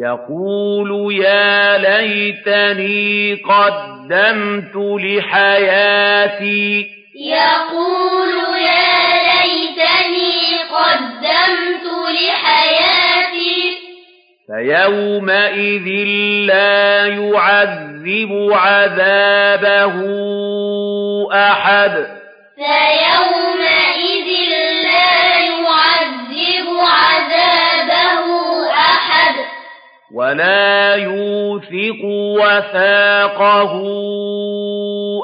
يقول يا ليتني قدمت لحياتي. يقول يا ليتني قدمت لحياتي. فيومئذ لا يعذب عذابه أحد. فيومئذ ولا يوثق وثاقه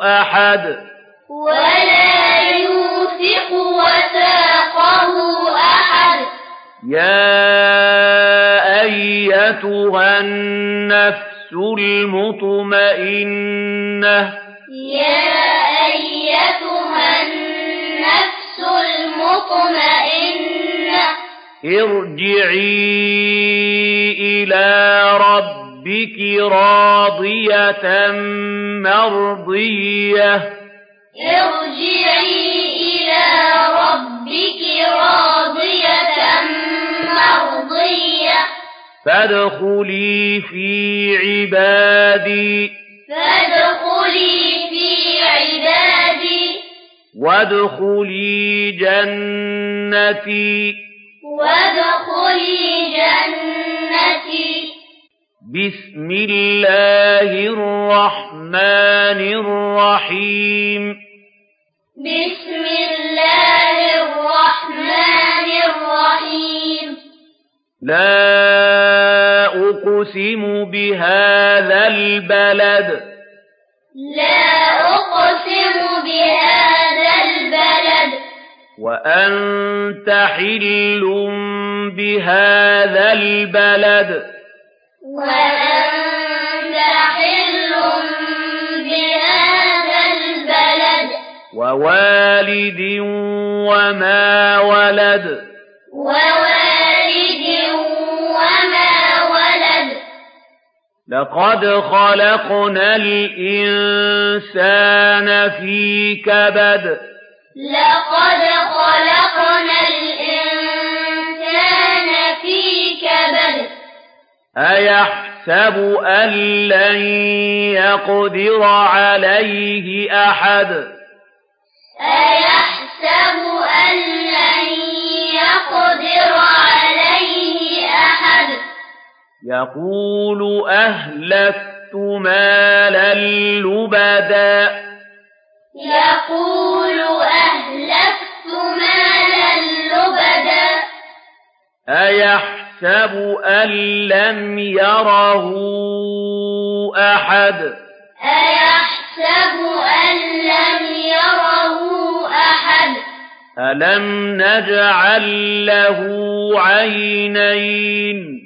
أحد ولا يوثق وثاقه أحد يا أيتها النفس المطمئنة يا أيتها النفس المطمئنة ارجعي إلى ربك راضية مرضية. ارجعي إلى ربك راضية مرضية. فادخلي في عبادي. فادخلي في عبادي. وادخلي جنتي. وادخلي جنتي. بسم الله الرحمن الرحيم. بسم الله الرحمن الرحيم. لا أقسم بهذا البلد. لا وأنت حل بهذا البلد وأنت حل بهذا البلد ووالد وما ولد ووالد وما ولد لقد خلقنا الإنسان في كبد لقد خلقنا الإنسان في كبد لقد خلقنا الإنسان في كبد. أيحسب أن لن يقدر عليه أحد؟ أيحسب أن لن يقدر عليه أحد؟ يقول أهلكت مالا لبدا. يقول أهلكت أيحسب أن لم يره أحد أيحسب أن لم يره أحد ألم نجعل له عينين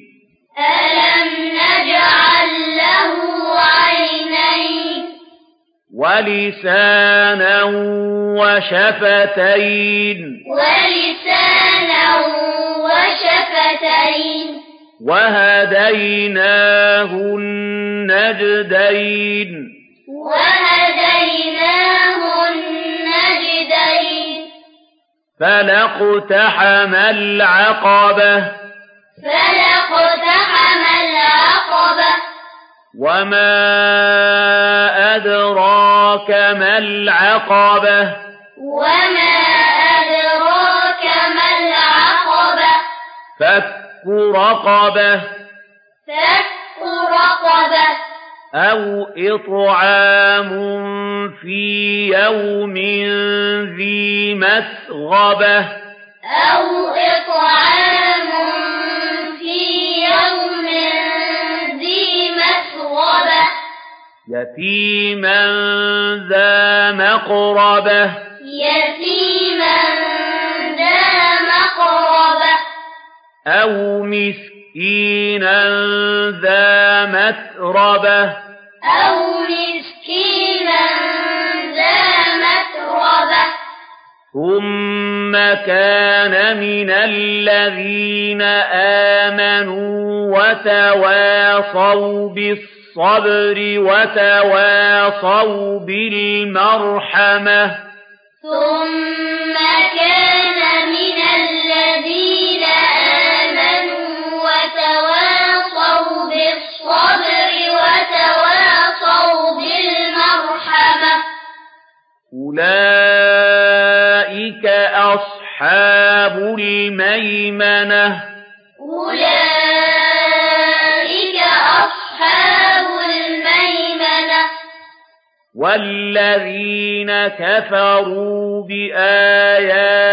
ألم نجعل له عينين ولسانا وشفتين ولسانا وشفتين وهديناه النجدين وهديناه النجدين فلقتحم العقبة فلقتحم العقبة وما أدراك ما العقبة وما فك رقبة فك رقبة أو إطعام في يوم ذي مسغبة أو إطعام في يوم ذي مسغبة يتيما ذا مقربة يتيما أو مسكينا ذا متربة أو مسكينا ذا متربة ثم كان من الذين آمنوا وتواصوا بالصبر وتواصوا بالمرحمة ثم كان أولئك أصحاب الميمنة أولئك أصحاب الميمنة والذين كفروا بآياتنا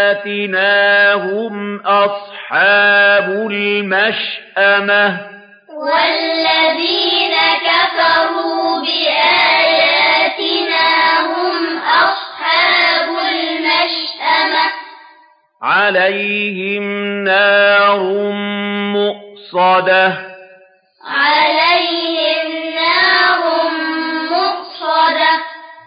هم أصحاب المشأمة والذين كفروا بآياتنا عَلَيْهِمْ نَارٌ مُؤْصَدَةٌ